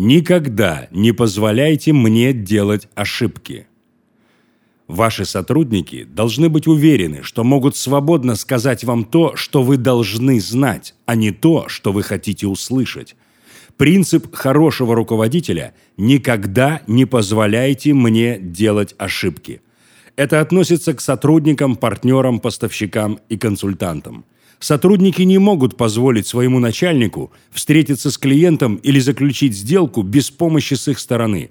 Никогда не позволяйте мне делать ошибки. Ваши сотрудники должны быть уверены, что могут свободно сказать вам то, что вы должны знать, а не то, что вы хотите услышать. Принцип хорошего руководителя – никогда не позволяйте мне делать ошибки. Это относится к сотрудникам, партнерам, поставщикам и консультантам. Сотрудники не могут позволить своему начальнику встретиться с клиентом или заключить сделку без помощи с их стороны.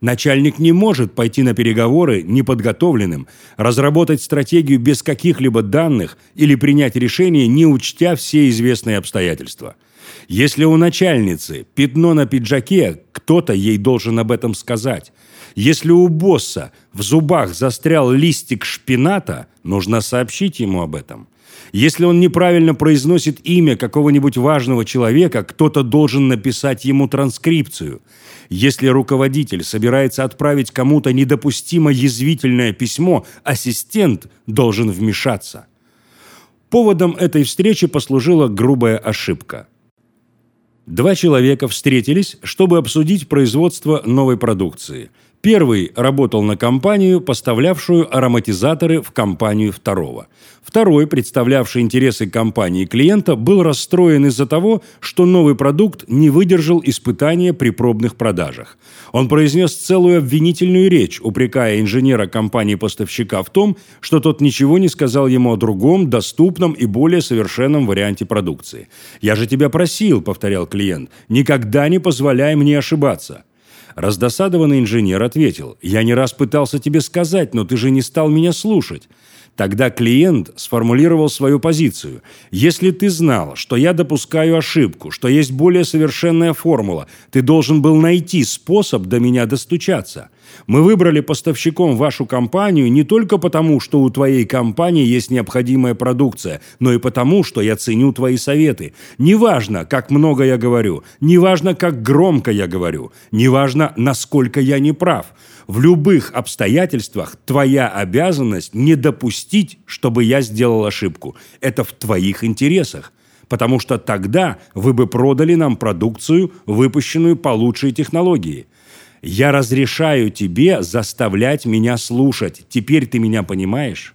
Начальник не может пойти на переговоры неподготовленным, разработать стратегию без каких-либо данных или принять решение, не учтя все известные обстоятельства. Если у начальницы пятно на пиджаке, кто-то ей должен об этом сказать. Если у босса в зубах застрял листик шпината, нужно сообщить ему об этом. Если он неправильно произносит имя какого-нибудь важного человека, кто-то должен написать ему транскрипцию. Если руководитель собирается отправить кому-то недопустимо язвительное письмо, ассистент должен вмешаться. Поводом этой встречи послужила грубая ошибка. Два человека встретились, чтобы обсудить производство новой продукции – Первый работал на компанию, поставлявшую ароматизаторы в компанию второго. Второй, представлявший интересы компании клиента, был расстроен из-за того, что новый продукт не выдержал испытания при пробных продажах. Он произнес целую обвинительную речь, упрекая инженера компании-поставщика в том, что тот ничего не сказал ему о другом, доступном и более совершенном варианте продукции. «Я же тебя просил», — повторял клиент, — «никогда не позволяй мне ошибаться». Раздосадованный инженер ответил, «Я не раз пытался тебе сказать, но ты же не стал меня слушать». Тогда клиент сформулировал свою позицию. «Если ты знал, что я допускаю ошибку, что есть более совершенная формула, ты должен был найти способ до меня достучаться. Мы выбрали поставщиком вашу компанию не только потому, что у твоей компании есть необходимая продукция, но и потому, что я ценю твои советы. Неважно, как много я говорю, неважно, как громко я говорю, неважно, насколько я не прав». В любых обстоятельствах твоя обязанность не допустить, чтобы я сделал ошибку. Это в твоих интересах. Потому что тогда вы бы продали нам продукцию, выпущенную по лучшей технологии. Я разрешаю тебе заставлять меня слушать. Теперь ты меня понимаешь?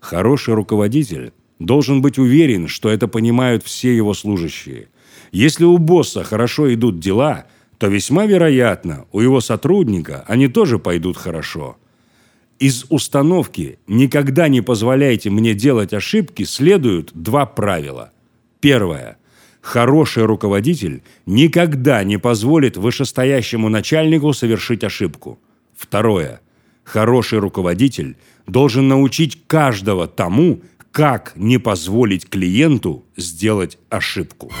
Хороший руководитель должен быть уверен, что это понимают все его служащие. Если у босса хорошо идут дела – то весьма вероятно, у его сотрудника они тоже пойдут хорошо. Из установки «никогда не позволяйте мне делать ошибки» следуют два правила. Первое. Хороший руководитель никогда не позволит вышестоящему начальнику совершить ошибку. Второе. Хороший руководитель должен научить каждого тому, как не позволить клиенту сделать ошибку.